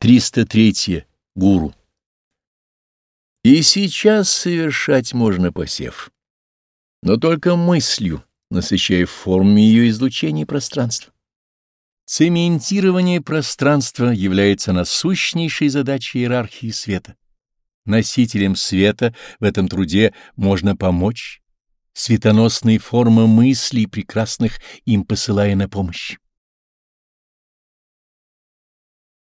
303. Гуру. И сейчас совершать можно посев, но только мыслью, насыщая формами ее излучения пространства. Цементирование пространства является насущнейшей задачей иерархии света. Носителям света в этом труде можно помочь, светоносные формы мыслей прекрасных им посылая на помощь.